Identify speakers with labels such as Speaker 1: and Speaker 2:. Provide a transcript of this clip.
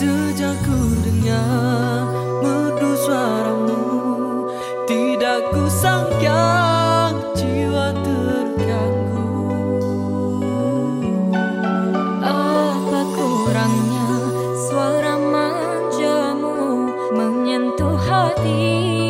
Speaker 1: Sejak ku dengar merdu suaramu Tidak kusangka jiwa terganggu.
Speaker 2: Apa kurangnya suara manjamu Menyentuh hati?